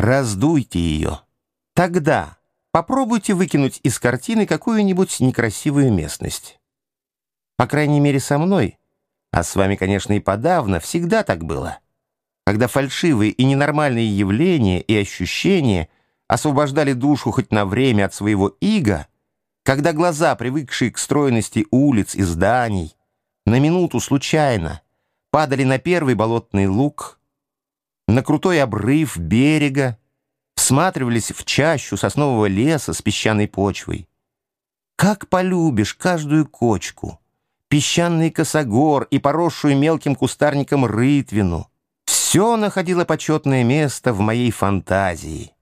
Раздуйте ее. Тогда попробуйте выкинуть из картины какую-нибудь некрасивую местность. По крайней мере, со мной, а с вами, конечно, и подавно, всегда так было. Когда фальшивые и ненормальные явления и ощущения освобождали душу хоть на время от своего ига, когда глаза, привыкшие к стройности улиц и зданий, на минуту случайно падали на первый болотный луг, на крутой обрыв берега, всматривались в чащу соснового леса с песчаной почвой. Как полюбишь каждую кочку, песчаный косогор и поросшую мелким кустарником рытвину. Все находило почетное место в моей фантазии.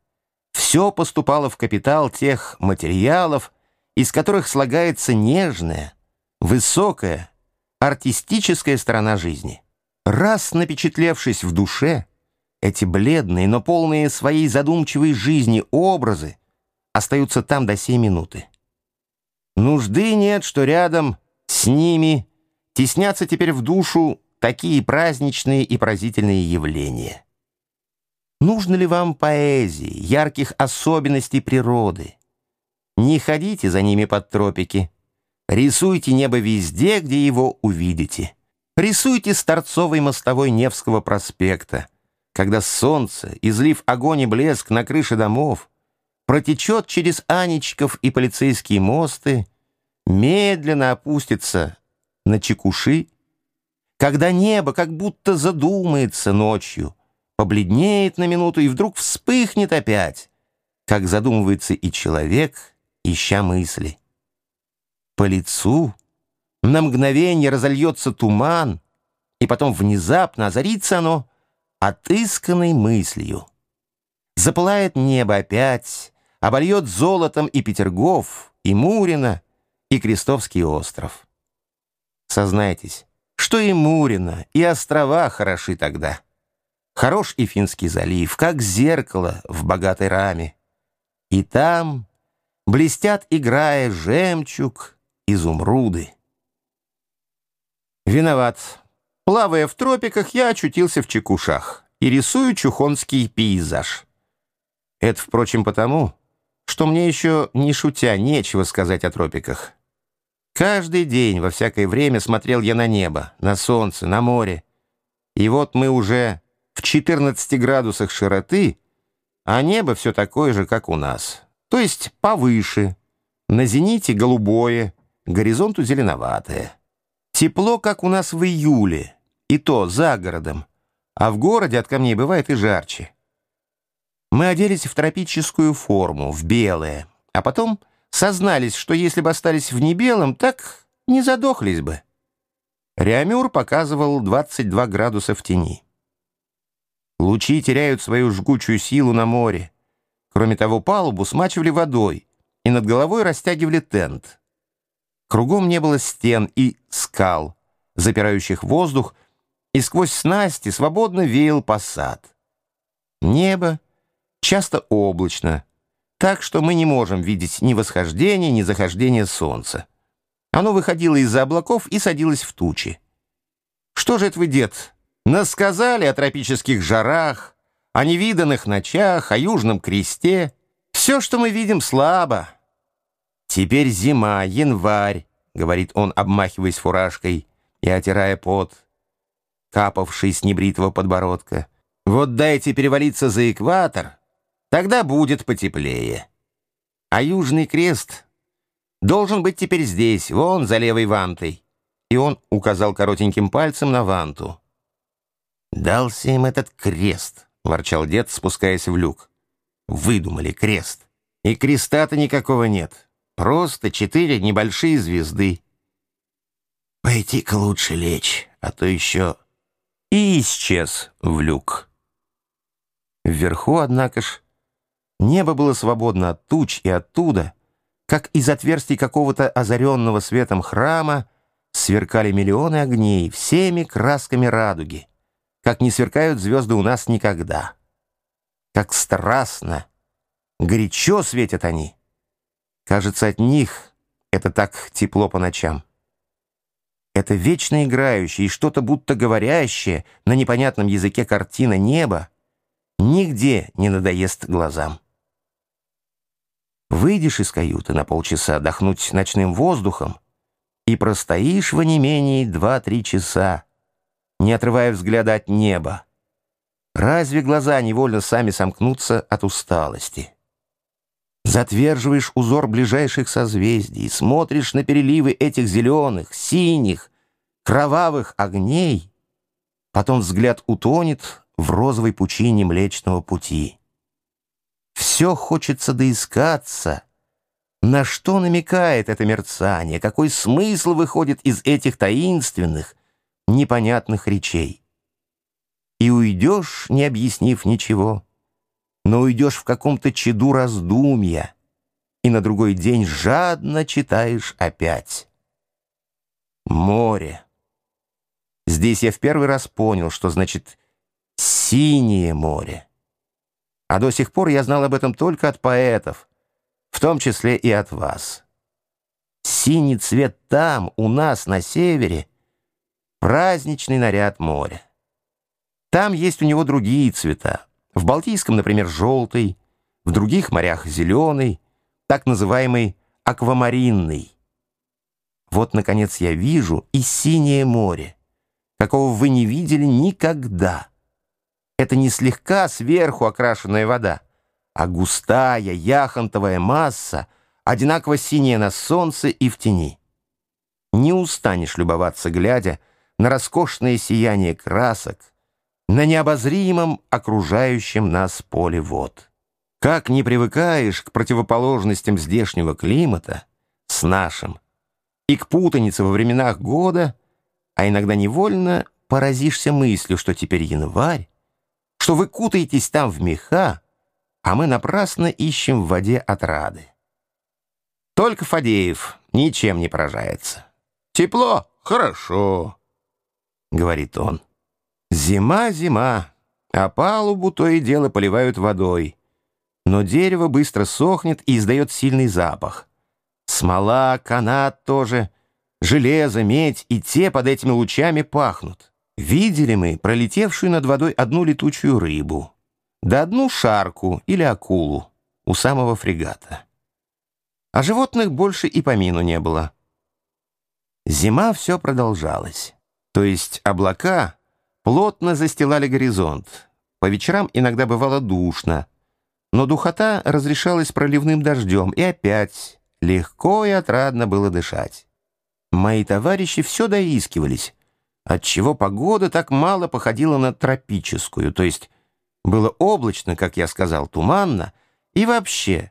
Все поступало в капитал тех материалов, из которых слагается нежная, высокая, артистическая сторона жизни. Раз напечатлевшись в душе, эти бледные, но полные своей задумчивой жизни образы остаются там до сей минуты. Нужды нет, что рядом с ними теснятся теперь в душу такие праздничные и поразительные явления. Нужно ли вам поэзии, ярких особенностей природы? Не ходите за ними под тропики. Рисуйте небо везде, где его увидите. Рисуйте с торцовой мостовой Невского проспекта, когда солнце, излив огонь и блеск на крыше домов, протечет через Анечков и полицейские мосты, медленно опустится на чекуши, когда небо как будто задумается ночью, побледнеет на минуту и вдруг вспыхнет опять, как задумывается и человек, ища мысли. По лицу на мгновение разольется туман, и потом внезапно озарится оно отысканной мыслью. Запылает небо опять, обольет золотом и Петергоф, и Мурина, и Крестовский остров. Сознайтесь, что и Мурина, и острова хороши тогда. Хорош и Финский залив, как зеркало в богатой раме. И там блестят, играя, жемчуг, изумруды. Виноват. Плавая в тропиках, я очутился в Чекушах и рисую чухонский пейзаж. Это, впрочем, потому, что мне еще, не шутя, нечего сказать о тропиках. Каждый день, во всякое время смотрел я на небо, на солнце, на море. И вот мы уже в 14 градусах широты, а небо все такое же, как у нас. То есть повыше. На зените голубое, горизонту зеленоватое. Тепло, как у нас в июле, и то за городом, а в городе от камней бывает и жарче. Мы оделись в тропическую форму, в белое, а потом сознались, что если бы остались в небелом, так не задохлись бы. Реамюр показывал 22 градуса в тени. Лучи теряют свою жгучую силу на море. Кроме того, палубу смачивали водой, и над головой растягивали тент. Кругом не было стен и скал, запирающих воздух, и сквозь снасти свободно веял посад. Небо часто облачно, так что мы не можем видеть ни восхождения, ни захождения солнца. Оно выходило из-за облаков и садилось в тучи. Что же это вы, дед, насказали о тропических жарах, о невиданных ночах, о южном кресте? Все, что мы видим, слабо. Теперь зима, январь, говорит он, обмахиваясь фуражкой и отирая пот, капавший с небритого подбородка. Вот дайте перевалиться за экватор, Тогда будет потеплее. А Южный Крест должен быть теперь здесь, вон за левой вантой. И он указал коротеньким пальцем на ванту. «Дался им этот крест», — ворчал дед, спускаясь в люк. «Выдумали крест. И креста-то никакого нет. Просто четыре небольшие звезды. Пойти-ка лучше лечь, а то еще...» И исчез в люк. Вверху, однако ж, Небо было свободно от туч, и оттуда, как из отверстий какого-то озаренного светом храма, сверкали миллионы огней всеми красками радуги, как не сверкают звезды у нас никогда. Как страстно, горячо светят они. Кажется, от них это так тепло по ночам. Это вечно играющее и что-то будто говорящее на непонятном языке картина неба Нигде не надоест глазам. Выйдешь из каюты на полчаса отдохнуть ночным воздухом и простоишь в онемении два-три часа, не отрывая взгляда от неба. Разве глаза невольно сами сомкнутся от усталости? Затверживаешь узор ближайших созвездий, смотришь на переливы этих зеленых, синих, кровавых огней, потом взгляд утонет в розовой пучине Млечного Пути. Все хочется доискаться. На что намекает это мерцание? Какой смысл выходит из этих таинственных, непонятных речей? И уйдешь, не объяснив ничего, но уйдешь в каком-то чаду раздумья, и на другой день жадно читаешь опять. Море. Здесь я в первый раз понял, что значит «синее море». А до сих пор я знал об этом только от поэтов, в том числе и от вас. Синий цвет там, у нас, на севере, праздничный наряд моря. Там есть у него другие цвета. В Балтийском, например, желтый, в других морях зеленый, так называемый аквамаринный. Вот, наконец, я вижу и синее море, какого вы не видели никогда. Это не слегка сверху окрашенная вода, а густая яхонтовая масса, одинаково синяя на солнце и в тени. Не устанешь любоваться, глядя на роскошное сияние красок, на необозримом окружающем нас поле вод. Как не привыкаешь к противоположностям здешнего климата с нашим и к путанице во временах года, а иногда невольно поразишься мыслью, что теперь январь, что вы кутаетесь там в меха, а мы напрасно ищем в воде отрады. Только Фадеев ничем не поражается. «Тепло? Хорошо», — говорит он. «Зима, зима, а палубу то и дело поливают водой. Но дерево быстро сохнет и издает сильный запах. Смола, канат тоже, железо, медь и те под этими лучами пахнут. Видели мы пролетевшую над водой одну летучую рыбу, да одну шарку или акулу у самого фрегата. А животных больше и помину не было. Зима все продолжалась. То есть облака плотно застилали горизонт. По вечерам иногда бывало душно, но духота разрешалась проливным дождем, и опять легко и отрадно было дышать. Мои товарищи все доискивались, отчего погода так мало походила на тропическую, то есть было облачно, как я сказал, туманно, и вообще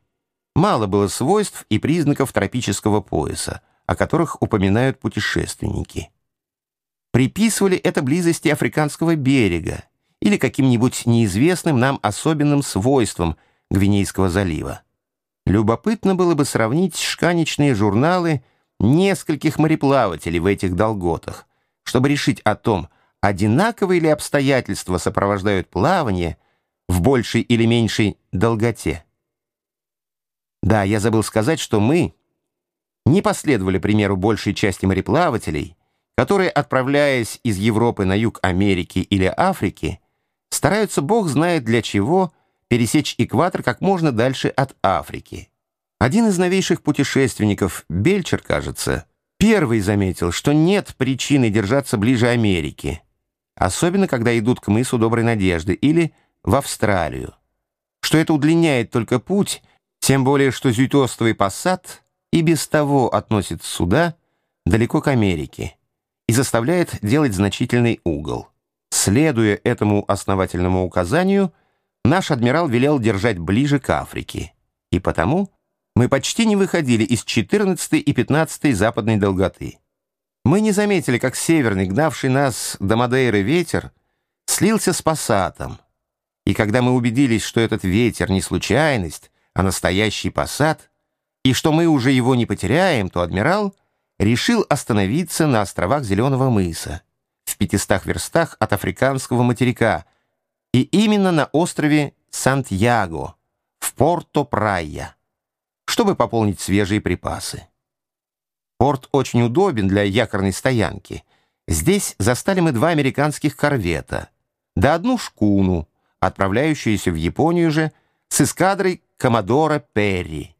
мало было свойств и признаков тропического пояса, о которых упоминают путешественники. Приписывали это близости африканского берега или каким-нибудь неизвестным нам особенным свойствам Гвинейского залива. Любопытно было бы сравнить шканечные журналы нескольких мореплавателей в этих долготах, чтобы решить о том, одинаковые ли обстоятельства сопровождают плавание в большей или меньшей долготе. Да, я забыл сказать, что мы не последовали примеру большей части мореплавателей, которые, отправляясь из Европы на юг Америки или Африки, стараются, бог знает для чего, пересечь экватор как можно дальше от Африки. Один из новейших путешественников, Бельчер, кажется, Первый заметил, что нет причины держаться ближе Америки, особенно когда идут к мысу Доброй Надежды или в Австралию, что это удлиняет только путь, тем более что Зюйтостовый посад и без того относит суда далеко к Америке и заставляет делать значительный угол. Следуя этому основательному указанию, наш адмирал велел держать ближе к Африке, и потому мы почти не выходили из 14 и 15 западной долготы. Мы не заметили, как северный, гнавший нас до Мадейры ветер, слился с пассатом. И когда мы убедились, что этот ветер не случайность, а настоящий пассат, и что мы уже его не потеряем, то адмирал решил остановиться на островах Зеленого мыса, в 500 верстах от африканского материка, и именно на острове Сантьяго, в Порто-Прайя чтобы пополнить свежие припасы. Порт очень удобен для якорной стоянки. Здесь застали мы два американских корвета, да одну шкуну, отправляющаяся в Японию же с эскадрой Коммодора Перри.